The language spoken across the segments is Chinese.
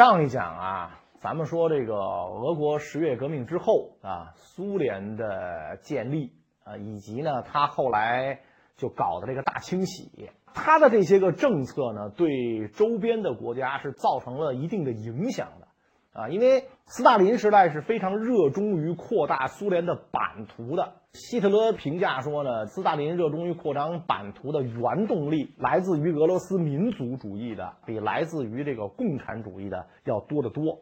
上一讲啊，咱们说这个俄国十月革命之后啊，苏联的建立啊，以及呢，他后来就搞的这个大清洗，他的这些个政策呢，对周边的国家是造成了一定的影响的。啊，因为斯大林时代是非常热衷于扩大苏联的版图的。希特勒评价说呢，斯大林热衷于扩张版图的原动力来自于俄罗斯民族主义的，比来自于这个共产主义的要多得多。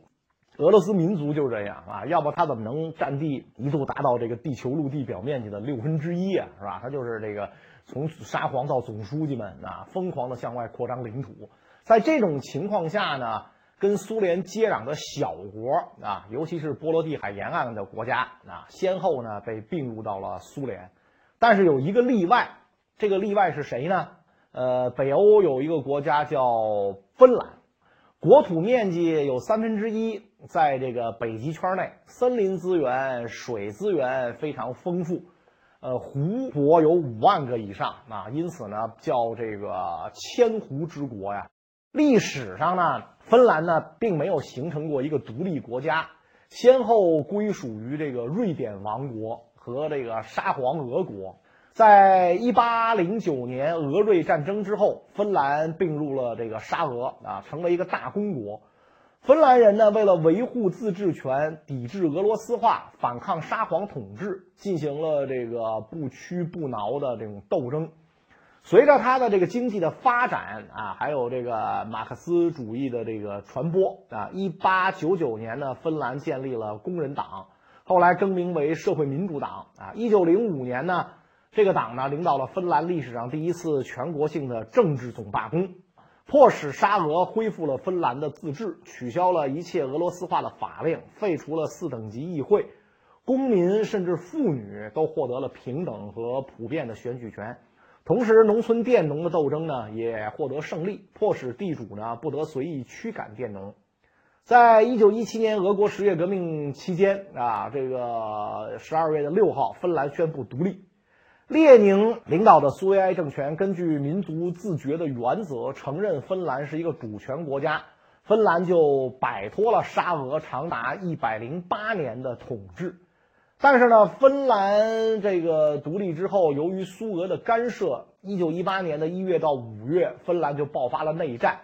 俄罗斯民族就是这样啊，要不他怎么能占地一度达到这个地球陆地表面积的六分之一啊，是吧？他就是这个从沙皇到总书记们啊，疯狂的向外扩张领土。在这种情况下呢？跟苏联接壤的小国啊，尤其是波罗的海沿岸的国家啊，先后呢被并入到了苏联。但是有一个例外，这个例外是谁呢？呃，北欧有一个国家叫芬兰，国土面积有三分之一在这个北极圈内，森林资源、水资源非常丰富，呃，湖泊有五万个以上啊，因此呢叫这个千湖之国呀。历史上呢。芬兰呢，并没有形成过一个独立国家，先后归属于这个瑞典王国和这个沙皇俄国。在一八零九年俄瑞战争之后，芬兰并入了这个沙俄啊，成为一个大公国。芬兰人呢，为了维护自治权，抵制俄罗斯化，反抗沙皇统治，进行了这个不屈不挠的这种斗争。随着他的这个经济的发展啊，还有这个马克思主义的这个传播啊，一八九九年呢，芬兰建立了工人党，后来更名为社会民主党啊。一九零五年呢，这个党呢领导了芬兰历史上第一次全国性的政治总罢工，迫使沙俄恢复了芬兰的自治，取消了一切俄罗斯化的法令，废除了四等级议会，公民甚至妇女都获得了平等和普遍的选举权。同时，农村佃农的斗争呢也获得胜利，迫使地主呢不得随意驱赶佃农。在一九一七年俄国十月革命期间啊，这个十二月的六号，芬兰宣布独立。列宁领导的苏维埃政权根据民族自觉的原则，承认芬兰是一个主权国家，芬兰就摆脱了沙俄长达一百零八年的统治。但是呢，芬兰这个独立之后，由于苏俄的干涉，一九一八年的一月到五月，芬兰就爆发了内战。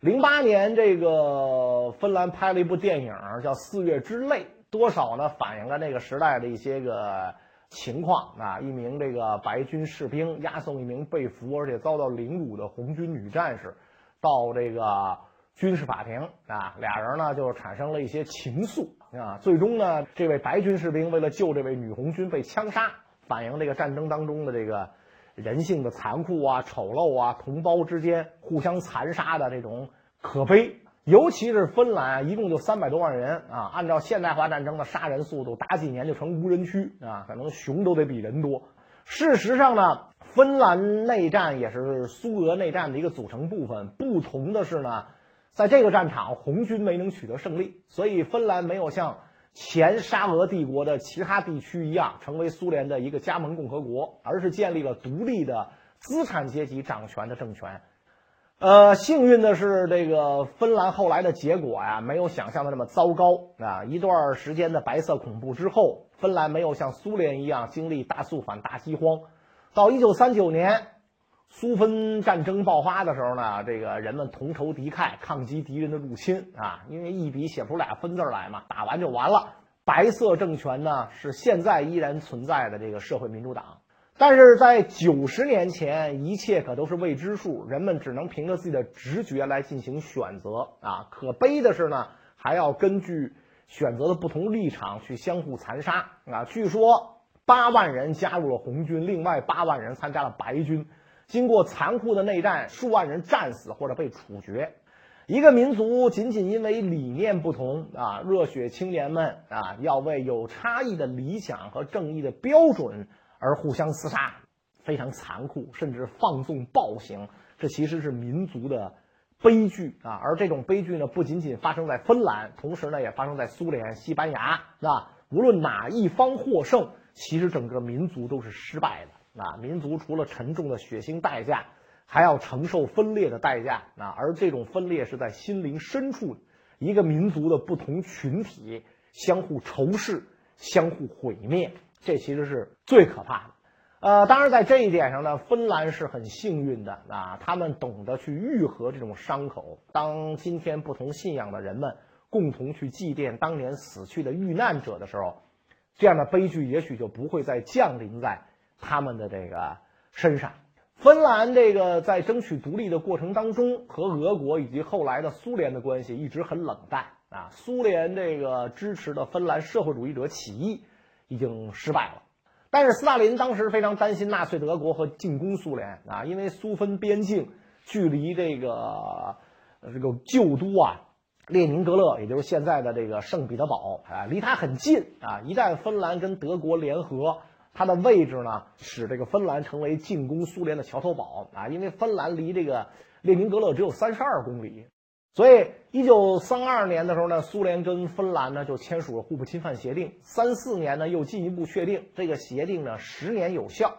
零八年，这个芬兰拍了一部电影叫《四月之泪》，多少呢反映了那个时代的一些个情况啊。一名这个白军士兵押送一名被俘而且遭到凌辱的红军女战士到这个军事法庭啊，俩人呢就产生了一些情愫。啊，最终呢，这位白军士兵为了救这位女红军被枪杀，反映这个战争当中的这个人性的残酷啊、丑陋啊，同胞之间互相残杀的这种可悲。尤其是芬兰，一共就三百多万人啊，按照现代化战争的杀人速度，打几年就成无人区啊，可能熊都得比人多。事实上呢，芬兰内战也是苏俄内战的一个组成部分，不同的是呢。在这个战场，红军没能取得胜利，所以芬兰没有像前沙俄帝国的其他地区一样成为苏联的一个加盟共和国，而是建立了独立的资产阶级掌权的政权。呃，幸运的是，这个芬兰后来的结果呀，没有想象的那么糟糕啊。一段时间的白色恐怖之后，芬兰没有像苏联一样经历大肃反、大饥荒。到一九三九年。苏芬战争爆发的时候呢，这个人们同仇敌忾，抗击敌人的入侵啊！因为一笔写不出俩分字来嘛，打完就完了。白色政权呢，是现在依然存在的这个社会民主党，但是在九十年前，一切可都是未知数，人们只能凭着自己的直觉来进行选择啊！可悲的是呢，还要根据选择的不同立场去相互残杀啊！据说八万人加入了红军，另外八万人参加了白军。经过残酷的内战，数万人战死或者被处决。一个民族仅仅因为理念不同啊，热血青年们啊，要为有差异的理想和正义的标准而互相厮杀，非常残酷，甚至放纵暴行。这其实是民族的悲剧啊！而这种悲剧呢，不仅仅发生在芬兰，同时呢，也发生在苏联、西班牙，是吧？无论哪一方获胜，其实整个民族都是失败的。啊，民族除了沉重的血腥代价，还要承受分裂的代价。啊，而这种分裂是在心灵深处一个民族的不同群体相互仇视、相互毁灭，这其实是最可怕的。呃，当然在这一点上呢，芬兰是很幸运的啊，他们懂得去愈合这种伤口。当今天不同信仰的人们共同去祭奠当年死去的遇难者的时候，这样的悲剧也许就不会再降临在他们的这个身上。芬兰这个在争取独立的过程当中，和俄国以及后来的苏联的关系一直很冷淡啊。苏联这个支持的芬兰社会主义者起义已经失败了，但是斯大林当时非常担心纳粹德国和进攻苏联啊，因为苏芬边境距离这个这个旧都啊列宁格勒，也就是现在的这个圣彼得堡啊，离它很近啊。一旦芬兰跟德国联合，它的位置呢，使这个芬兰成为进攻苏联的桥头堡啊！因为芬兰离这个列宁格勒只有三十二公里，所以一九三二年的时候呢，苏联跟芬兰呢就签署了互不侵犯协定。三四年呢，又进一步确定这个协定呢十年有效。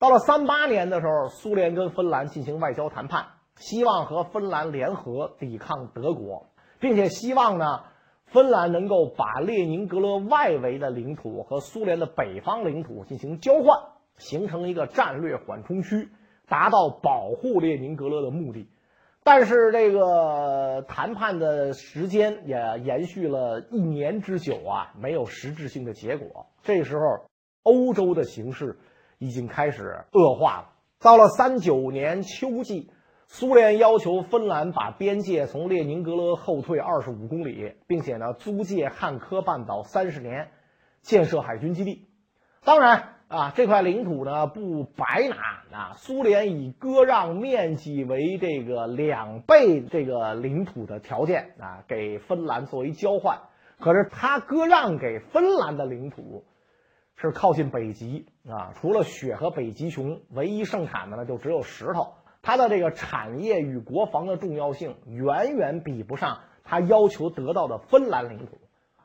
到了三八年的时候，苏联跟芬兰进行外交谈判，希望和芬兰联合抵抗德国，并且希望呢。芬兰能够把列宁格勒外围的领土和苏联的北方领土进行交换，形成一个战略缓冲区，达到保护列宁格勒的目的。但是这个谈判的时间也延续了一年之久啊，没有实质性的结果。这时候，欧洲的形势已经开始恶化了。到了三九年秋季。苏联要求芬兰把边界从列宁格勒后退二十五公里，并且呢租借汉科半岛三十年，建设海军基地。当然啊，这块领土呢不白拿啊。苏联以割让面积为这个两倍这个领土的条件啊，给芬兰作为交换。可是他割让给芬兰的领土是靠近北极啊，除了雪和北极熊，唯一盛产的呢就只有石头。它的这个产业与国防的重要性远远比不上他要求得到的芬兰领土。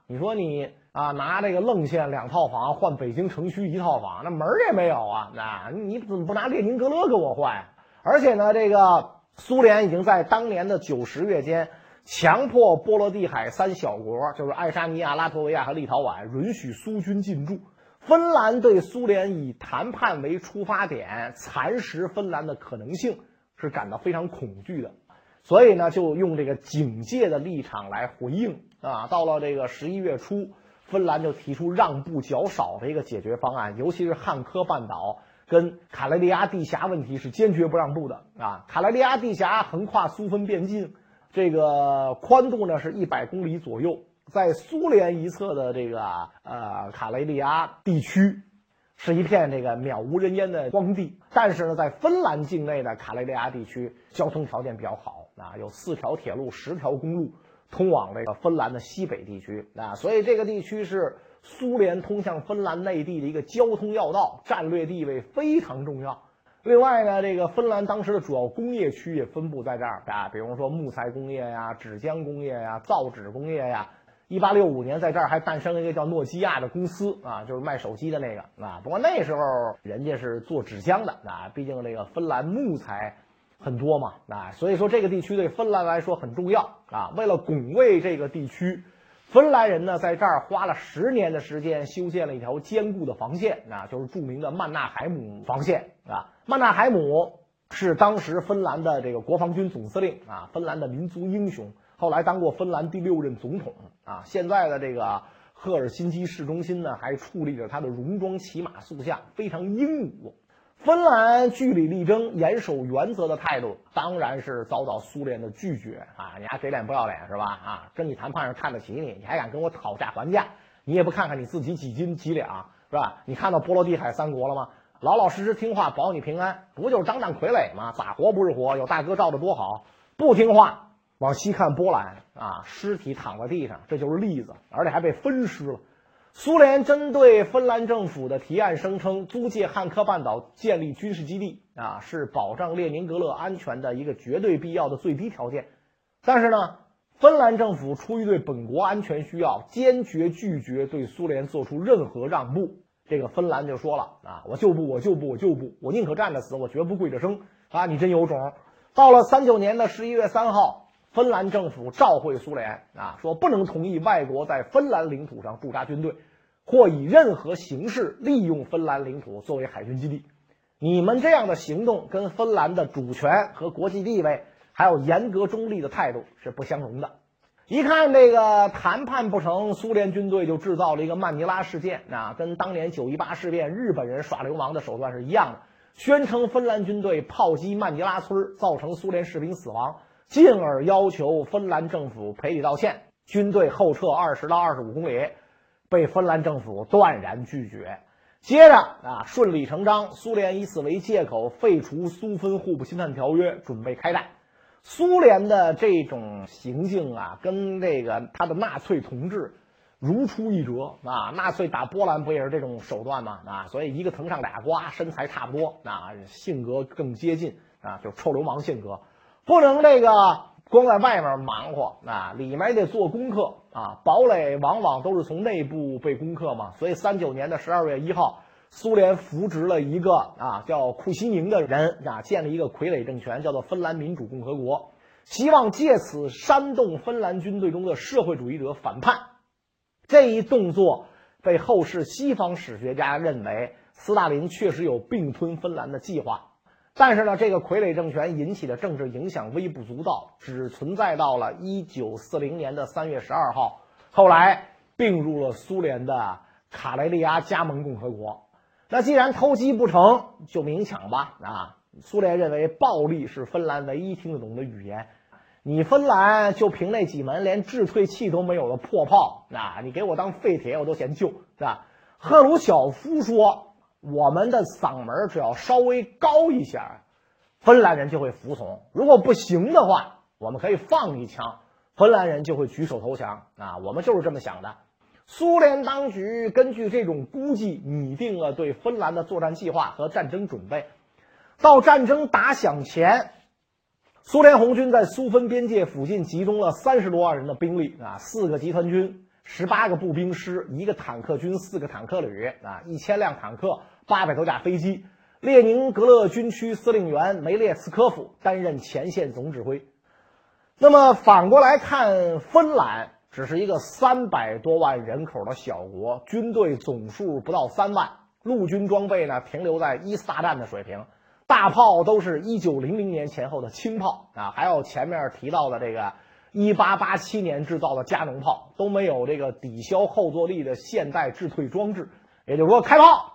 你说你啊拿这个愣县两套房换北京城区一套房，那门儿也没有啊！那你怎么不拿列宁格勒给我换？而且呢，这个苏联已经在当年的九十月间强迫波罗的海三小国，就是爱沙尼亚、拉脱维亚和立陶宛，允许苏军进驻。芬兰对苏联以谈判为出发点蚕食芬兰的可能性。是感到非常恐惧的，所以呢，就用这个警戒的立场来回应啊。到了这个十一月初，芬兰就提出让步较少的一个解决方案，尤其是汉科半岛跟卡累利亚地峡问题是坚决不让步的啊。卡累利亚地峡横跨苏芬边境，这个宽度呢是一百公里左右，在苏联一侧的这个呃卡莱利亚地区。是一片这个渺无人烟的荒地，但是呢，在芬兰境内的卡雷利亚地区，交通条件比较好啊，有四条铁路、十条公路通往这个芬兰的西北地区啊，所以这个地区是苏联通向芬兰内地的一个交通要道，战略地位非常重要。另外呢，这个芬兰当时的主要工业区也分布在这儿啊，比如说木材工业呀、纸浆工业呀、造纸工业呀。一八六五年，在这儿还诞生了一个叫诺基亚的公司啊，就是卖手机的那个啊。不过那时候人家是做纸浆的啊，毕竟这个芬兰木材很多嘛啊，所以说这个地区对芬兰来说很重要啊。为了拱卫这个地区，芬兰人呢在这儿花了十年的时间修建了一条坚固的防线啊，就是著名的曼纳海姆防线啊。曼纳海姆是当时芬兰的这个国防军总司令啊，芬兰的民族英雄。后来当过芬兰第六任总统啊，现在的这个赫尔辛基市中心呢，还矗立着他的戎装骑马塑像，非常英武。芬兰据理力争、严守原则的态度，当然是遭到苏联的拒绝啊！你还给脸不要脸是吧？啊，跟你谈判上看得起你，你还敢跟我讨价还价？你也不看看你自己几斤几两是吧？你看到波罗的海三国了吗？老老实实听话，保你平安，不就是当当傀儡吗？咋活不是活？有大哥罩着多好，不听话。往西看波兰啊，尸体躺在地上，这就是例子，而且还被分尸了。苏联针对芬兰政府的提案，声称租借汉科半岛建立军事基地啊，是保障列宁格勒安全的一个绝对必要的最低条件。但是呢，芬兰政府出于对本国安全需要，坚决拒绝对苏联做出任何让步。这个芬兰就说了啊，我就不，我就不，我就不，我宁可站着死，我绝不跪着生啊！你真有种！到了三九年的十一月三号。芬兰政府召会苏联啊，说不能同意外国在芬兰领土上驻扎军队，或以任何形式利用芬兰领土作为海军基地。你们这样的行动跟芬兰的主权和国际地位，还有严格中立的态度是不相容的。一看这个谈判不成，苏联军队就制造了一个曼尼拉事件啊，跟当年九一八事变日本人耍流氓的手段是一样的，宣称芬兰军队炮击曼尼拉村，造成苏联士兵死亡，进而要求芬兰政府赔礼道歉。军队后撤二十到二十五公里，被芬兰政府断然拒绝。接着啊，顺理成章，苏联以此为借口废除苏芬互不侵犯条约，准备开战。苏联的这种行径啊，跟这个他的纳粹同志如出一辙啊。纳粹打波兰不也是这种手段吗？啊，所以一个藤上俩瓜，身材差不多啊，性格更接近啊，就臭流氓性格，不能这个光在外面忙活啊，里面得做功课啊。堡垒往往都是从内部被攻克嘛，所以三九年的十二月一号。苏联扶植了一个啊叫库西宁的人啊，建立一个傀儡政权，叫做芬兰民主共和国，希望借此煽动芬兰军队中的社会主义者反叛。这一动作被后世西方史学家认为，斯大林确实有并吞芬兰的计划。但是呢，这个傀儡政权引起的政治影响微不足道，只存在到了一九四零年的三月十二号，后来并入了苏联的卡雷利亚加盟共和国。那既然偷鸡不成就明抢吧啊！苏联认为暴力是芬兰唯一听得懂的语言，你芬兰就凭那几门连制退器都没有的破炮啊！你给我当废铁我都嫌旧，是吧？赫鲁晓夫说，我们的嗓门只要稍微高一些，芬兰人就会服从；如果不行的话，我们可以放一枪，芬兰人就会举手投降啊！我们就是这么想的。苏联当局根据这种估计，拟定了对芬兰的作战计划和战争准备。到战争打响前，苏联红军在苏芬边界附近集中了三十多万人的兵力啊，四个集团军、十八个步兵师、一个坦克军、四个坦克旅啊，一千辆坦克、八百多架飞机。列宁格勒军区司令员梅列茨科夫担任前线总指挥。那么反过来看，芬兰。只是一个三百多万人口的小国，军队总数不到三万，陆军装备呢停留在一次大战的水平，大炮都是一九零零年前后的轻炮啊，还有前面提到的这个一八八七年制造的加农炮，都没有这个抵消后坐力的现代制退装置。也就是说，开炮，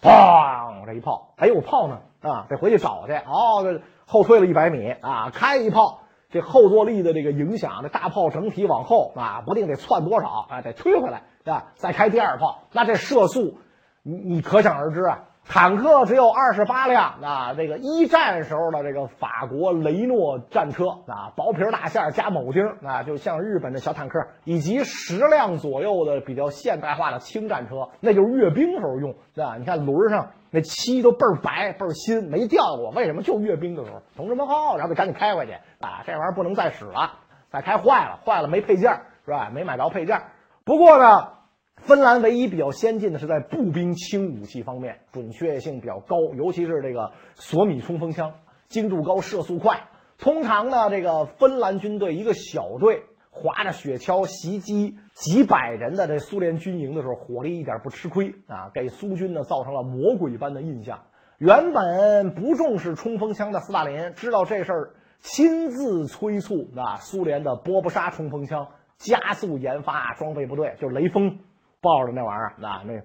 砰，这一炮，还有炮呢啊，得回去找去。哦，后退了一百米啊，开一炮。这后坐力的这个影响，这大炮整体往后啊，不定得窜多少啊，得推回来啊，再开第二炮，那这射速，你你可想而知啊。坦克只有二十八辆啊，这个一战时候的这个法国雷诺战车啊，薄皮大馅加铆钉啊，就像日本的小坦克，以及十辆左右的比较现代化的轻战车，那就是阅兵时候用，对吧？你看轮上那漆都倍儿白倍儿新，没掉过，为什么？就阅兵的时候，同志们好，然后得赶紧开回去啊，这玩意儿不能再使了，再开坏了，坏了没配件是吧？没买着配件。不过呢。芬兰唯一比较先进的是在步兵轻武器方面，准确性比较高，尤其是这个索米冲锋枪，精度高，射速快。通常呢，这个芬兰军队一个小队划着雪橇袭击几百人的这苏联军营的时候，火力一点不吃亏啊，给苏军呢造成了魔鬼般的印象。原本不重视冲锋枪的斯大林知道这事儿，亲自催促啊苏联的波布沙冲锋枪加速研发装备部队，就是雷锋。抱着那玩意儿，那那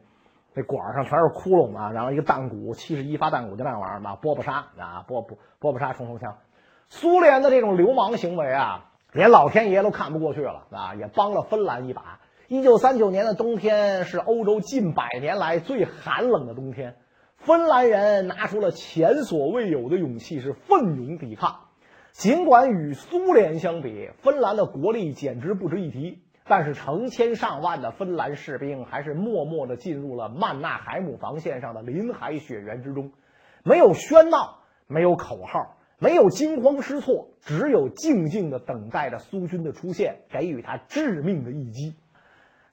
那管上全是窟窿啊，然后一个弹鼓，七十一发弹鼓就那玩意儿嘛，波波沙啊，波波波波沙冲锋枪。苏联的这种流氓行为啊，连老天爷都看不过去了啊，也帮了芬兰一把。一九三九年的冬天是欧洲近百年来最寒冷的冬天，芬兰人拿出了前所未有的勇气，是奋勇抵抗。尽管与苏联相比，芬兰的国力简直不值一提。但是成千上万的芬兰士兵还是默默地进入了曼纳海姆防线上的林海雪原之中，没有喧闹，没有口号，没有惊慌失措，只有静静的等待着苏军的出现，给予他致命的一击。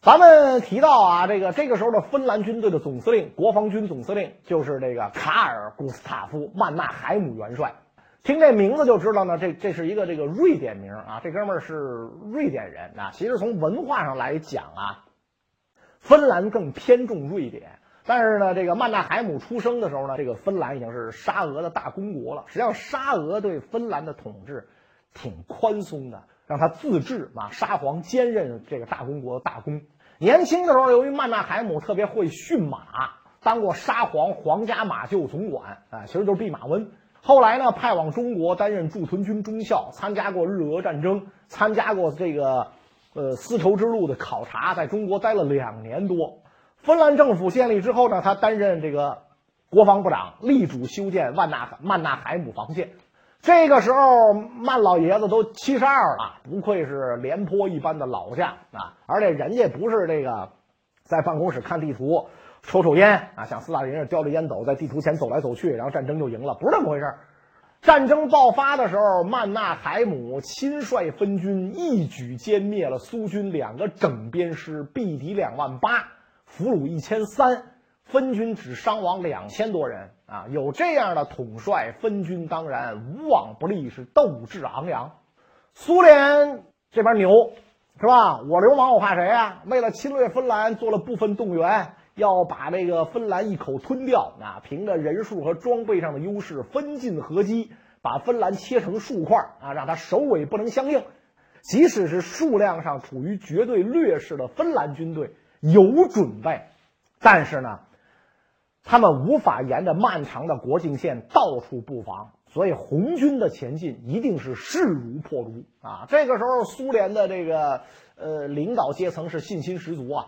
咱们提到啊，这个这个时候的芬兰军队的总司令，国防军总司令就是这个卡尔·古斯塔夫·曼纳海姆元帅。听这名字就知道呢，这这是一个这个瑞典名啊，这哥们儿是瑞典人啊。其实从文化上来讲啊，芬兰更偏重瑞典。但是呢，这个曼纳海姆出生的时候呢，这个芬兰已经是沙俄的大公国了。实际上，沙俄对芬兰的统治挺宽松的，让他自治啊，沙皇兼任这个大公国的大公。年轻的时候，由于曼纳海姆特别会驯马，当过沙皇皇家马厩总管啊，其实就是弼马温。后来呢，派往中国担任驻屯军中校，参加过日俄战争，参加过这个呃丝绸之路的考察，在中国待了两年多。芬兰政府建立之后呢，他担任这个国防部长，力主修建万纳曼纳海姆防线。这个时候，曼老爷子都七十二了，不愧是廉颇一般的老将啊！而且人家不是这个在办公室看地图。抽抽烟啊，像斯大林似的叼着烟斗在地图前走来走去，然后战争就赢了，不是这么回事儿战争爆发的时候，曼纳海姆亲率分军一举歼灭了苏军两个整编师，毙敌两万八，俘虏一千三，分军只伤亡两千多人啊！有这样的统帅，分军当然无往不利，是斗志昂扬。苏联这边牛是吧？我流氓我怕谁啊？为了侵略芬兰，做了部分动员。要把这个芬兰一口吞掉啊！凭着人数和装备上的优势，分进合击，把芬兰切成数块啊，让他首尾不能相应。即使是数量上处于绝对劣势的芬兰军队有准备，但是呢，他们无法沿着漫长的国境线到处布防，所以红军的前进一定是势如破竹啊！这个时候，苏联的这个呃领导阶层是信心十足啊。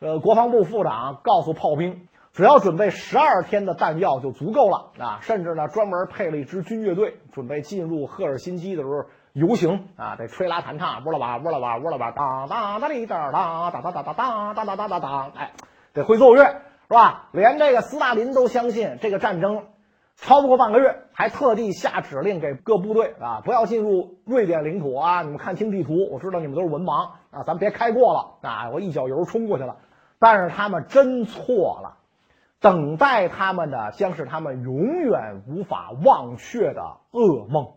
呃，国防部副长告诉炮兵，只要准备十二天的弹药就足够了啊！甚至呢，专门配了一支军乐队，准备进入赫尔辛基的时候游行啊，得吹拉弹唱，呜啦吧，呜啦吧，呜啦吧，当当当哩当当当当当当当当当当当，哎，得会奏乐是吧？连这个斯大林都相信这个战争超不过半个月，还特地下指令给各部队啊，不要进入瑞典领土啊！你们看清地图，我知道你们都是文盲啊，咱别开过了啊！我一脚油冲过去了。但是他们真错了，等待他们的将是他们永远无法忘却的噩梦。